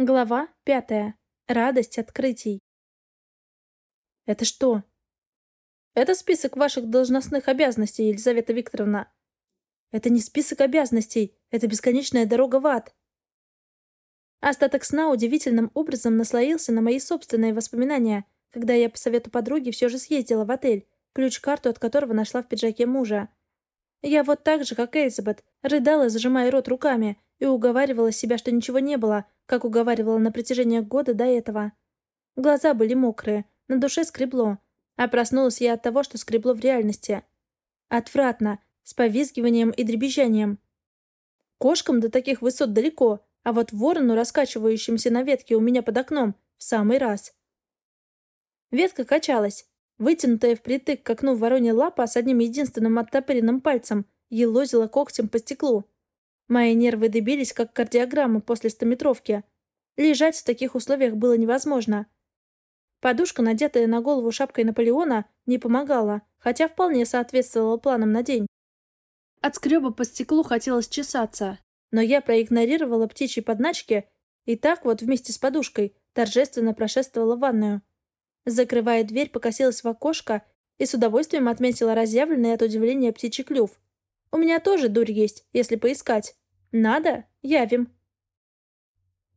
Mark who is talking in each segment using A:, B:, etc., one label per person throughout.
A: Глава пятая. Радость открытий. Это что? Это список ваших должностных обязанностей, Елизавета Викторовна. Это не список обязанностей, это бесконечная дорога в ад. Остаток сна удивительным образом наслоился на мои собственные воспоминания, когда я по совету подруги все же съездила в отель, ключ-карту от которого нашла в пиджаке мужа. Я вот так же, как Элизабет, рыдала, зажимая рот руками, и уговаривала себя, что ничего не было, как уговаривала на протяжении года до этого. Глаза были мокрые, на душе скребло, а проснулась я от того, что скребло в реальности. Отвратно, с повизгиванием и дребезжанием. Кошкам до таких высот далеко, а вот ворону, раскачивающимся на ветке у меня под окном, в самый раз. Ветка качалась. Вытянутая впритык к окну воронья лапа с одним единственным оттопыренным пальцем елозила когтем по стеклу. Мои нервы добились, как кардиограмма после стометровки. Лежать в таких условиях было невозможно. Подушка, надетая на голову шапкой Наполеона, не помогала, хотя вполне соответствовала планам на день. От скреба по стеклу хотелось чесаться, но я проигнорировала птичьи подначки и так вот вместе с подушкой торжественно прошествовала в ванную. Закрывая дверь, покосилась в окошко и с удовольствием отметила разъявленный от удивления птичий клюв. У меня тоже дурь есть, если поискать. Надо? Явим.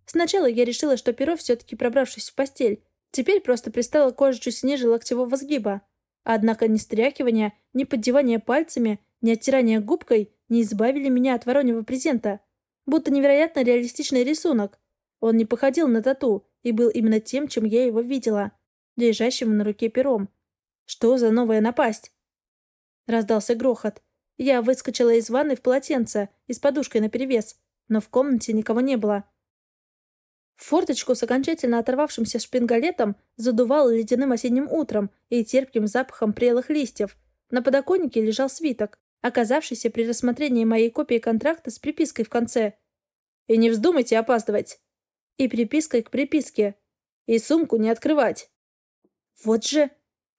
A: Сначала я решила, что перо, все-таки пробравшись в постель, теперь просто пристала кожа чуть ниже локтевого сгиба. Однако ни стряхивание, ни поддевание пальцами, ни оттирание губкой не избавили меня от вороньего презента. Будто невероятно реалистичный рисунок. Он не походил на тату и был именно тем, чем я его видела. Лежащим на руке пером. Что за новая напасть? Раздался грохот. Я выскочила из ванны в полотенце и с подушкой наперевес, но в комнате никого не было. Форточку с окончательно оторвавшимся шпингалетом задувало ледяным осенним утром и терпким запахом прелых листьев. На подоконнике лежал свиток, оказавшийся при рассмотрении моей копии контракта с припиской в конце. «И не вздумайте опаздывать!» И припиской к приписке. «И сумку не открывать!» «Вот же!»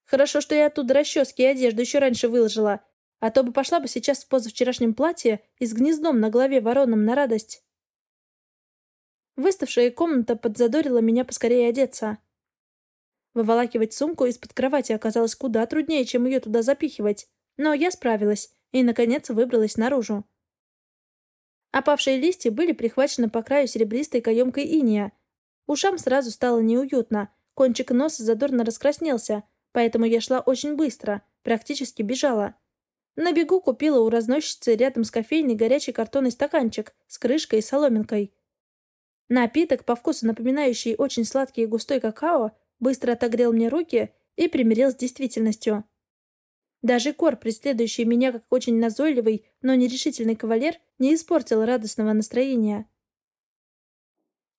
A: Хорошо, что я оттуда расчески и одежду еще раньше выложила, а то бы пошла бы сейчас в позавчерашнем платье и с гнездом на голове вороном на радость. Выставшая комната подзадорила меня поскорее одеться. Выволакивать сумку из-под кровати оказалось куда труднее, чем ее туда запихивать. Но я справилась и, наконец, выбралась наружу. Опавшие листья были прихвачены по краю серебристой каемкой иния. Ушам сразу стало неуютно, кончик носа задорно раскраснелся, поэтому я шла очень быстро, практически бежала. На бегу купила у разносчицы рядом с кофейней горячий картонный стаканчик с крышкой и соломинкой. Напиток, по вкусу напоминающий очень сладкий и густой какао, быстро отогрел мне руки и примирил с действительностью. Даже Кор, преследующий меня как очень назойливый, но нерешительный кавалер, не испортил радостного настроения.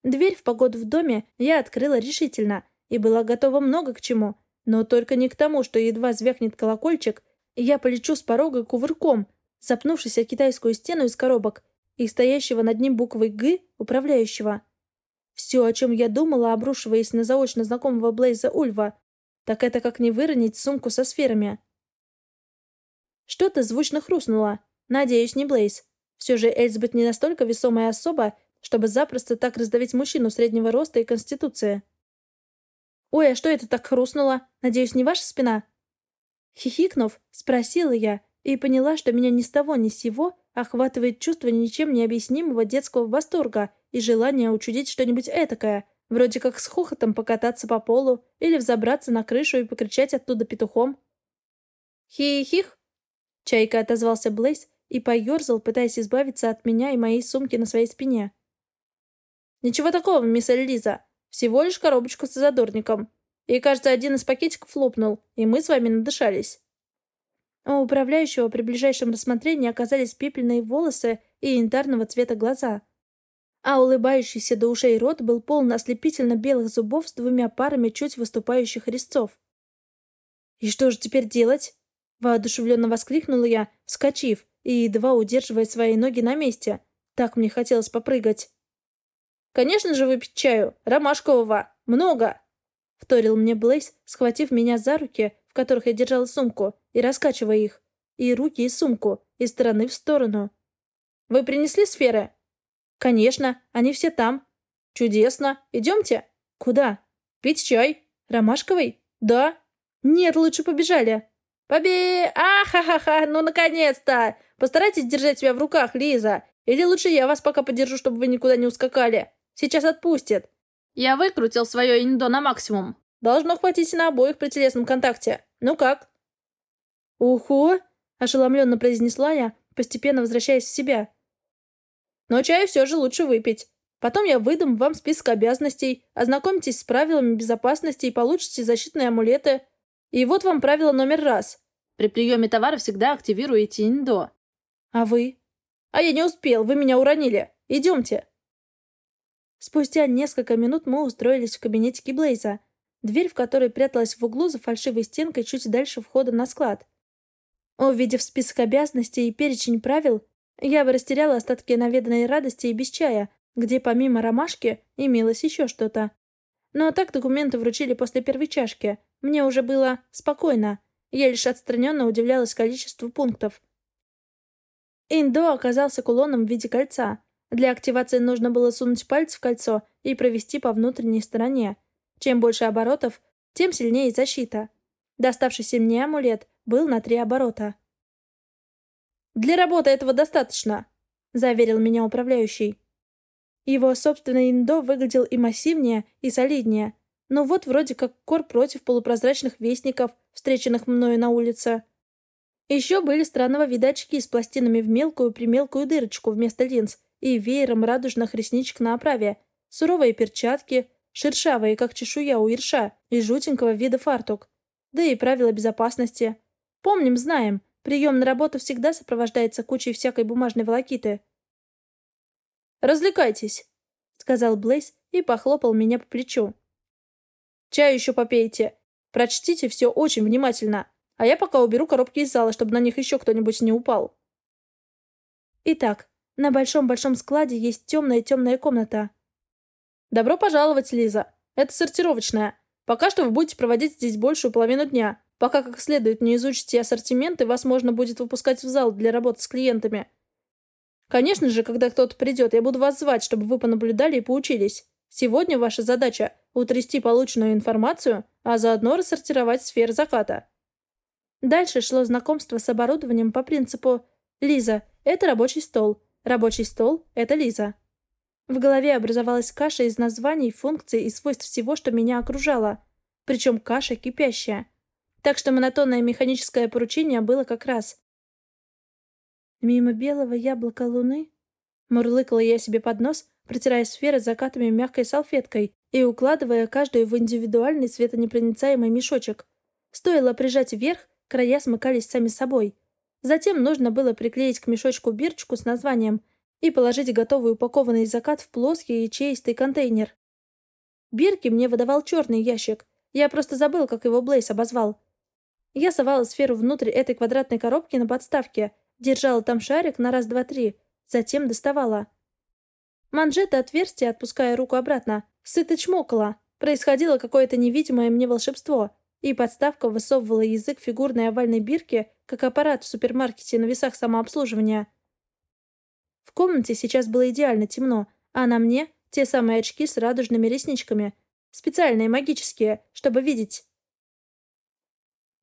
A: Дверь в погоду в доме я открыла решительно и была готова много к чему, но только не к тому, что едва звякнет колокольчик, я полечу с порога кувырком, запнувшись о китайскую стену из коробок и стоящего над ним буквой «Г» управляющего. Все, о чем я думала, обрушиваясь на заочно знакомого Блейза Ульва, так это как не выронить сумку со сферами. Что-то звучно хрустнуло. Надеюсь, не Блейз. Все же Эльзбет не настолько весомая особа, чтобы запросто так раздавить мужчину среднего роста и конституции. «Ой, а что это так хрустнуло? Надеюсь, не ваша спина?» Хихикнув, спросила я и поняла, что меня ни с того ни с сего охватывает чувство ничем не объяснимого детского восторга и желание учудить что-нибудь этакое, вроде как с хохотом покататься по полу или взобраться на крышу и покричать оттуда петухом. «Хи-хих!» Чайка отозвался Блейз и поерзал, пытаясь избавиться от меня и моей сумки на своей спине. «Ничего такого, мисс Эльлиза. Всего лишь коробочку с задорником. И, кажется, один из пакетиков лопнул, и мы с вами надышались. У управляющего при ближайшем рассмотрении оказались пепельные волосы и янтарного цвета глаза. А улыбающийся до ушей рот был полон ослепительно белых зубов с двумя парами чуть выступающих резцов. «И что же теперь делать?» Воодушевленно воскликнула я, вскочив и едва удерживая свои ноги на месте. Так мне хотелось попрыгать. «Конечно же выпить чаю. Ромашкового. Много!» Вторил мне Блейз, схватив меня за руки, в которых я держала сумку, и раскачивая их. И руки, и сумку, из стороны в сторону. «Вы принесли сферы?» «Конечно, они все там».
B: Чудесно. Идемте.
A: Куда?
B: Пить чай.
A: Ромашковый?
B: Да.
A: Нет, лучше побежали.
B: Побе... А-ха-ха-ха, ну наконец-то! Постарайтесь держать себя в руках, Лиза. Или лучше я вас пока подержу, чтобы вы никуда не ускакали. Сейчас отпустит. Я выкрутил свое индо на максимум. Должно хватить на обоих при телесном контакте. Ну как?
A: Уху! Ошеломленно произнесла я, постепенно возвращаясь в себя.
B: Но чай все же лучше выпить. Потом я выдам вам список обязанностей, ознакомитесь с правилами безопасности и получите защитные амулеты. И вот вам правило номер раз. При приеме товара всегда активируете индо.
A: А вы?
B: А я не успел, вы меня уронили. Идемте.
A: Спустя несколько минут мы устроились в кабинете Блейза, дверь в которой пряталась в углу за фальшивой стенкой чуть дальше входа на склад. Увидев список обязанностей и перечень правил, я бы растеряла остатки наведанной радости и без чая, где помимо ромашки имелось еще что-то. Но так документы вручили после первой чашки. Мне уже было спокойно. Я лишь отстраненно удивлялась количеству пунктов. Индо оказался кулоном в виде кольца. Для активации нужно было сунуть пальцы в кольцо и провести по внутренней стороне. Чем больше оборотов, тем сильнее защита. Доставшийся мне амулет был на три оборота.
B: «Для работы этого достаточно», — заверил меня управляющий.
A: Его собственный индо выглядел и массивнее, и солиднее. Но вот вроде как кор против полупрозрачных вестников, встреченных мною на улице. Еще были странного вида очки с пластинами в мелкую-примелкую дырочку вместо линз и веером радужных ресничек на оправе, суровые перчатки, шершавые, как чешуя у ерша, и жутенького вида фартук. Да и правила безопасности. Помним, знаем, прием на работу всегда сопровождается кучей всякой бумажной волокиты.
B: «Развлекайтесь», — сказал Блейз и похлопал меня по плечу. «Чай еще попейте. Прочтите все очень внимательно, а я пока уберу коробки из зала, чтобы на них еще кто-нибудь не упал».
A: Итак, на большом-большом складе есть темная-темная комната.
B: «Добро пожаловать, Лиза. Это сортировочная. Пока что вы будете проводить здесь большую половину дня. Пока как следует не изучите ассортименты, вас можно будет выпускать в зал для работы с клиентами. Конечно же, когда кто-то придет, я буду вас звать, чтобы вы понаблюдали и поучились. Сегодня ваша задача — утрясти полученную информацию, а заодно рассортировать сферы заката».
A: Дальше шло знакомство с оборудованием по принципу «Лиза, это рабочий стол. Рабочий стол — это Лиза». В голове образовалась каша из названий, функций и свойств всего, что меня окружало. Причем каша кипящая. Так что монотонное механическое поручение было как раз. Мимо белого яблока луны мурлыкала я себе под нос, протирая сферы закатами мягкой салфеткой и укладывая каждую в индивидуальный светонепроницаемый мешочек. Стоило прижать вверх, края смыкались сами собой. Затем нужно было приклеить к мешочку бирочку с названием и положить готовый упакованный закат в плоский ячеистый контейнер. Бирки мне выдавал черный ящик. Я просто забыл, как его Блейс обозвал. Я совала сферу внутрь этой квадратной коробки на подставке, держала там шарик на раз-два-три, затем доставала. Манжета отверстия, отпуская руку обратно, сыто чмокала. Происходило какое-то невидимое мне волшебство, и подставка высовывала язык фигурной овальной бирки, как аппарат в супермаркете на весах самообслуживания. В комнате сейчас было идеально темно, а на мне те самые очки с радужными ресничками, специальные магические, чтобы видеть.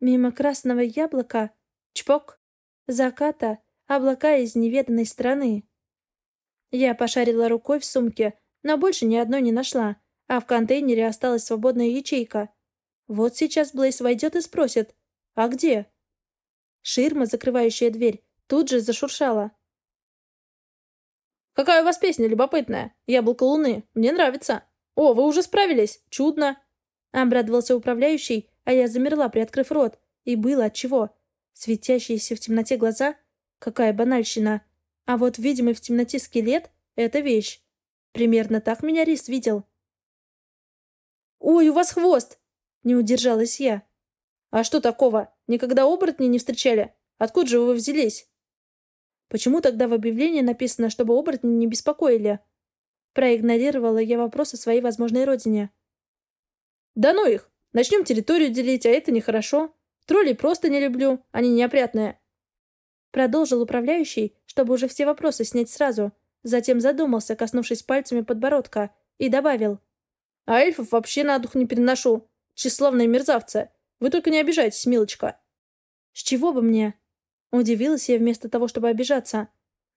A: Мимо красного яблока, чпок, заката, облака из неведанной страны. Я пошарила рукой в сумке, но больше ни одной не нашла, а в контейнере осталась свободная ячейка. Вот сейчас Блейс войдет и спросит «А где?». Ширма, закрывающая дверь, тут же зашуршала.
B: «Какая у вас песня любопытная? Яблоко луны. Мне нравится. О, вы уже справились. Чудно!»
A: Обрадовался управляющий, а я замерла, приоткрыв рот. И было отчего. Светящиеся в темноте глаза — какая банальщина. А вот видимый в темноте скелет — это вещь. Примерно так меня Рис видел.
B: «Ой, у вас хвост!»
A: — не удержалась я.
B: «А что такого? Никогда оборотни не встречали? Откуда же вы взялись?»
A: «Почему тогда в объявлении написано, чтобы оборотни не беспокоили?» Проигнорировала я вопрос о своей возможной родине.
B: «Да ну их! Начнем территорию делить, а это нехорошо. Троллей просто не люблю, они неопрятные.
A: Продолжил управляющий, чтобы уже все вопросы снять сразу. Затем задумался, коснувшись пальцами подбородка, и добавил.
B: «А эльфов вообще на дух не переношу. Тщеславные мерзавцы. Вы только не обижайтесь, милочка».
A: «С чего бы мне?» Удивилась я вместо того, чтобы обижаться.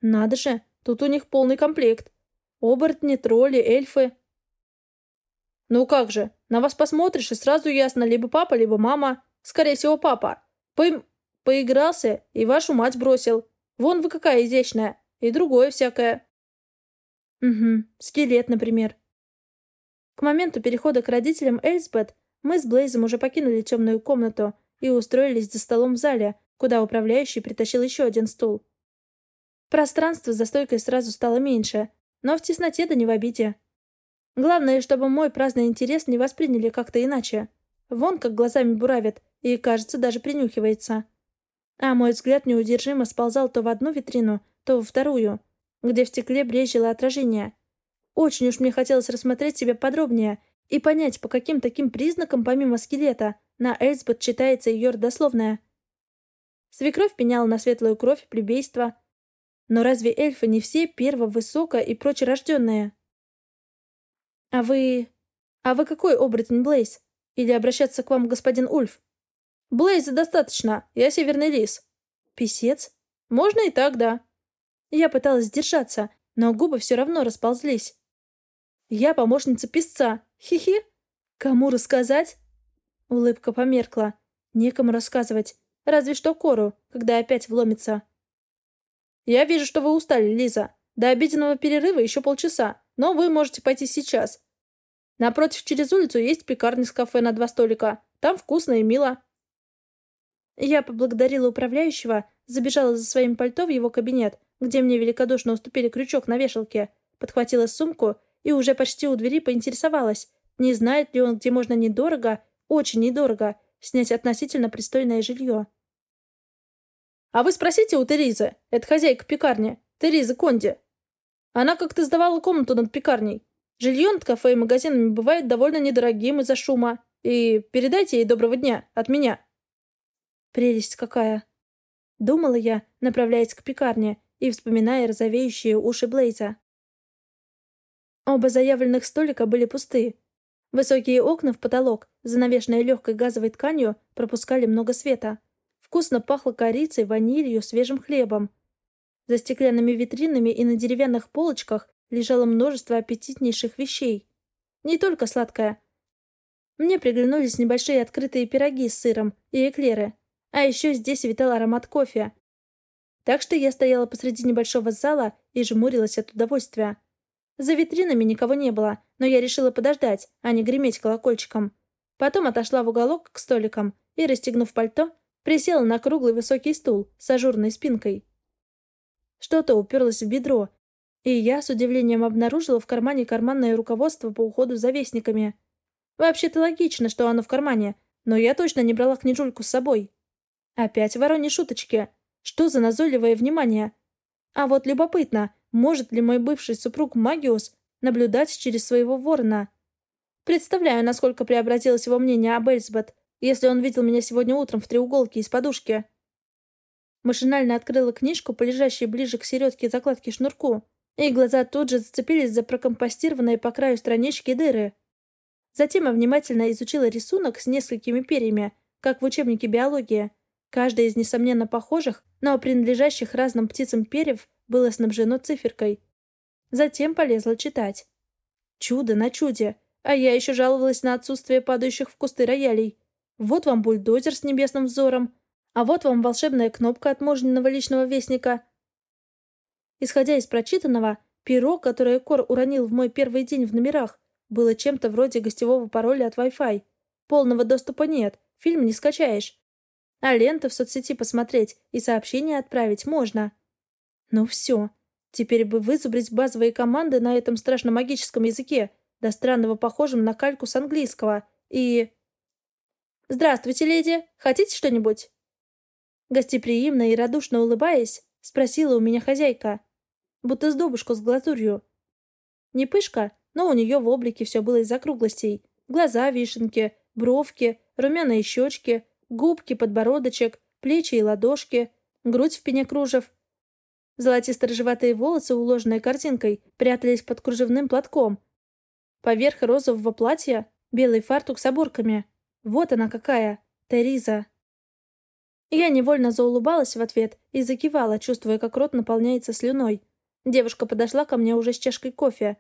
A: «Надо же, тут у них полный комплект. Оборотни, тролли, эльфы».
B: «Ну как же, на вас посмотришь, и сразу ясно, либо папа, либо мама. Скорее всего, папа. По... Поигрался и вашу мать бросил. Вон вы какая изящная. И другое всякое.
A: Угу, скелет, например. К моменту перехода к родителям Эльсбет мы с Блейзом уже покинули темную комнату и устроились за столом в зале, куда управляющий притащил еще один стул. Пространство за стойкой сразу стало меньше, но в тесноте да не в обиде. Главное, чтобы мой праздный интерес не восприняли как-то иначе. Вон как глазами буравит и, кажется, даже принюхивается. А мой взгляд неудержимо сползал то в одну витрину, то во вторую, где в стекле брежило отражение. Очень уж мне хотелось рассмотреть себя подробнее и понять, по каким таким признакам, помимо скелета, на Эльсбет читается ее родословная. Свекровь пеняла на светлую кровь плебейства. Но разве эльфы не все перво-высоко и прочерожденные? А вы... А вы какой оборотень, Блейз? Или обращаться к вам господин Ульф?
B: Блейза достаточно, я северный лис.
A: Писец?
B: Можно и так, да.
A: Я пыталась сдержаться, но губы все равно расползлись. Я помощница писца. Хи-хи. Кому рассказать? Улыбка померкла. Некому рассказывать. Разве что Кору, когда опять вломится.
B: Я вижу, что вы устали, Лиза. До обеденного перерыва еще полчаса, но вы можете пойти сейчас. Напротив, через улицу есть пекарня с кафе на два столика. Там вкусно и мило.
A: Я поблагодарила управляющего, забежала за своим пальто в его кабинет, где мне великодушно уступили крючок на вешалке, подхватила сумку и уже почти у двери поинтересовалась, не знает ли он, где можно недорого, очень недорого, снять относительно пристойное жилье.
B: «А вы спросите у Терезы, это хозяйка пекарни, Тереза Конди. Она как-то сдавала комнату над пекарней. Жилье над кафе и магазинами бывает довольно недорогим из-за шума. И передайте ей доброго дня от меня».
A: Прелесть какая! Думала я, направляясь к пекарне и вспоминая розовеющие уши Блейза. Оба заявленных столика были пусты. Высокие окна в потолок, занавешенные легкой газовой тканью, пропускали много света. Вкусно пахло корицей, ванилью, свежим хлебом. За стеклянными витринами и на деревянных полочках лежало множество аппетитнейших вещей. Не только сладкое. Мне приглянулись небольшие открытые пироги с сыром и эклеры, а еще здесь витал аромат кофе. Так что я стояла посреди небольшого зала и жмурилась от удовольствия. За витринами никого не было, но я решила подождать, а не греметь колокольчиком. Потом отошла в уголок к столикам и, расстегнув пальто, присела на круглый высокий стул с ажурной спинкой. Что-то уперлось в бедро, и я с удивлением обнаружила в кармане карманное руководство по уходу за вестниками. Вообще-то логично, что оно в кармане, но я точно не брала книжульку с собой. Опять вороньи шуточки. Что за назойливое внимание? А вот любопытно, может ли мой бывший супруг Магиус наблюдать через своего ворона? Представляю, насколько преобразилось его мнение об Эльсбет, если он видел меня сегодня утром в треуголке из подушки. Машинально открыла книжку, полежащей ближе к середке закладки шнурку, и глаза тут же зацепились за прокомпостированные по краю странички дыры. Затем я внимательно изучила рисунок с несколькими перьями, как в учебнике биологии, Каждая из несомненно похожих, но принадлежащих разным птицам перьев было снабжено циферкой. Затем полезла читать. Чудо на чуде. А я еще жаловалась на отсутствие падающих в кусты роялей. Вот вам бульдозер с небесным взором. А вот вам волшебная кнопка от можненного личного вестника. Исходя из прочитанного, перо, которое Кор уронил в мой первый день в номерах, было чем-то вроде гостевого пароля от Wi-Fi. Полного доступа нет, фильм не скачаешь. А ленту в соцсети посмотреть и сообщение отправить можно. Ну все. Теперь бы вызубрить базовые команды на этом страшно магическом языке, до странного похожим на кальку с английского. И... «Здравствуйте, леди! Хотите что-нибудь?» Гостеприимно и радушно улыбаясь, спросила у меня хозяйка. Будто с добушку с глазурью. Не пышка, но у нее в облике все было из округлостей. Глаза вишенки, бровки, румяные щечки, Губки, подбородочек, плечи и ладошки, грудь в пене кружев. Золотисто-рыжеватые волосы, уложенные картинкой, прятались под кружевным платком. Поверх розового платья белый фартук с оборками. Вот она какая, Териза. Я невольно заулыбалась в ответ и закивала, чувствуя, как рот наполняется слюной. Девушка подошла ко мне уже с чашкой кофе.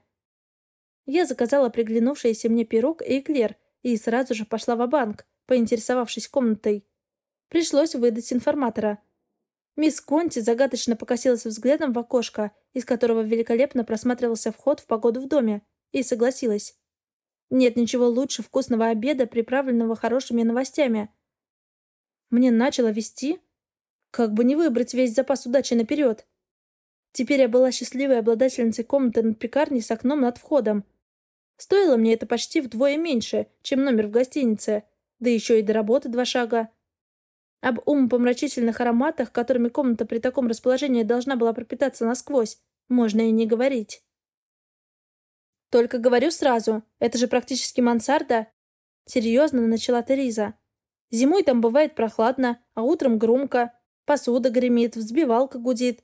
A: Я заказала приглянувшийся мне пирог и эклер и сразу же пошла в банк поинтересовавшись комнатой. Пришлось выдать информатора. Мисс Конти загадочно покосилась взглядом в окошко, из которого великолепно просматривался вход в погоду в доме, и согласилась. Нет ничего лучше вкусного обеда, приправленного хорошими новостями. Мне начало вести? Как бы не выбрать весь запас удачи наперед. Теперь я была счастливой обладательницей комнаты над пекарней с окном над входом. Стоило мне это почти вдвое меньше, чем номер в гостинице, да еще и до работы два шага. Об умопомрачительных ароматах, которыми комната при таком расположении должна была пропитаться насквозь, можно и не говорить. Только говорю сразу, это же практически мансарда. Серьезно начала Тереза. Зимой там бывает прохладно, а утром громко. Посуда гремит, взбивалка гудит.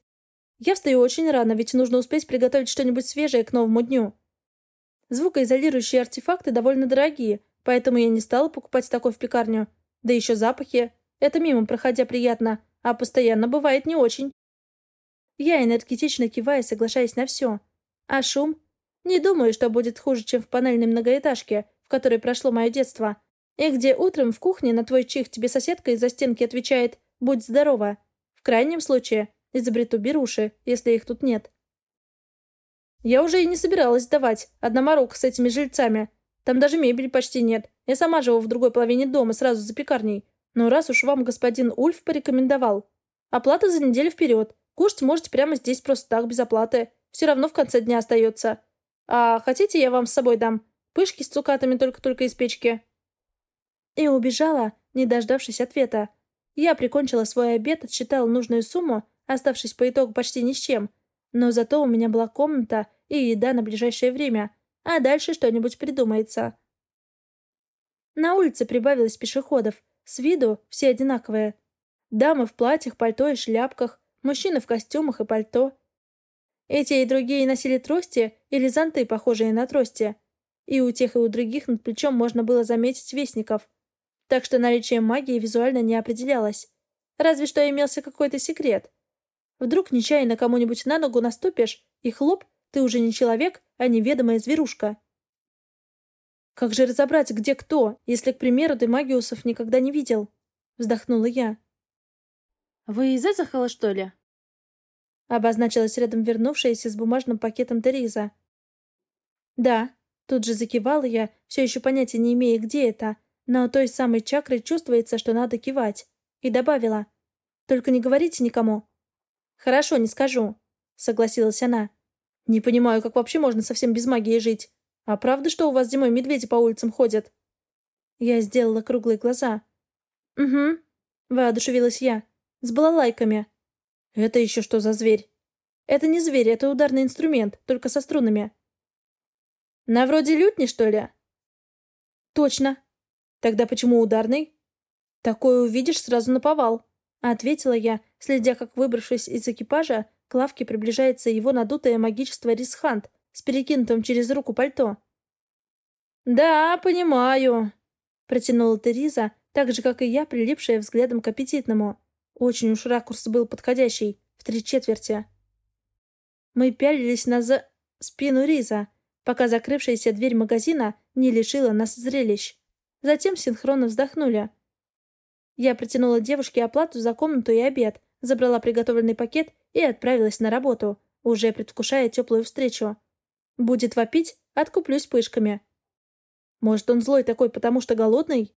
A: Я встаю очень рано, ведь нужно успеть приготовить что-нибудь свежее к новому дню. Звукоизолирующие артефакты довольно дорогие, поэтому я не стала покупать такой в пекарню. Да еще запахи. Это мимо проходя приятно, а постоянно бывает не очень. Я энергетично киваю, соглашаясь на все. А шум? Не думаю, что будет хуже, чем в панельной многоэтажке, в которой прошло мое детство. И где утром в кухне на твой чих тебе соседка из-за стенки отвечает «Будь здорова». В крайнем случае Изобрету беруши, если их тут нет. Я уже и не собиралась сдавать. Одна морока с этими жильцами. Там даже мебели почти нет. Я сама живу в другой половине дома, сразу за пекарней. Но раз уж вам господин Ульф порекомендовал. Оплата за неделю вперед. Кушать можете прямо здесь просто так, без оплаты. Все равно в конце дня остается. А хотите, я вам с собой дам? Пышки с цукатами только-только из печки. И убежала, не дождавшись ответа. Я прикончила свой обед, отсчитала нужную сумму оставшись по итогу почти ни с чем. Но зато у меня была комната и еда на ближайшее время, а дальше что-нибудь придумается. На улице прибавилось пешеходов. С виду все одинаковые. Дамы в платьях, пальто и шляпках, мужчины в костюмах и пальто. Эти и другие носили трости или зонты, похожие на трости. И у тех, и у других над плечом можно было заметить вестников. Так что наличие магии визуально не определялось. Разве что имелся какой-то секрет. Вдруг нечаянно кому-нибудь на ногу наступишь, и хлоп, ты уже не человек, а неведомая зверушка. Как же разобрать, где кто, если, к примеру, ты магиусов никогда не видел? Вздохнула я. Вы из Эзахала, что ли? Обозначилась рядом вернувшаяся с бумажным пакетом Тереза. Да, тут же закивала я, все еще понятия не имея, где это, но той самой чакрой чувствуется, что надо кивать. И добавила. Только не говорите никому. «Хорошо, не скажу», — согласилась она. «Не понимаю, как вообще можно совсем без магии жить. А правда, что у вас зимой медведи по улицам ходят?» Я сделала круглые глаза. «Угу», — воодушевилась я. «С балалайками». «Это еще что за зверь?» «Это не зверь, это ударный инструмент, только со струнами». «На вроде лютни, что ли?» «Точно. Тогда почему ударный?» «Такое увидишь сразу на повал», — ответила я, следя, как, выбравшись из экипажа, к лавке приближается его надутое магичество Рисхант с перекинутым через руку пальто. «Да, понимаю», — протянула Тереза, так же, как и я, прилипшая взглядом к аппетитному. Очень уж ракурс был подходящий, в три четверти. Мы пялились на за... спину Риза, пока закрывшаяся дверь магазина не лишила нас зрелищ. Затем синхронно вздохнули. Я протянула девушке оплату за комнату и обед, забрала приготовленный пакет и отправилась на работу, уже предвкушая теплую встречу. Будет вопить, откуплюсь пышками. Может, он злой такой, потому что голодный?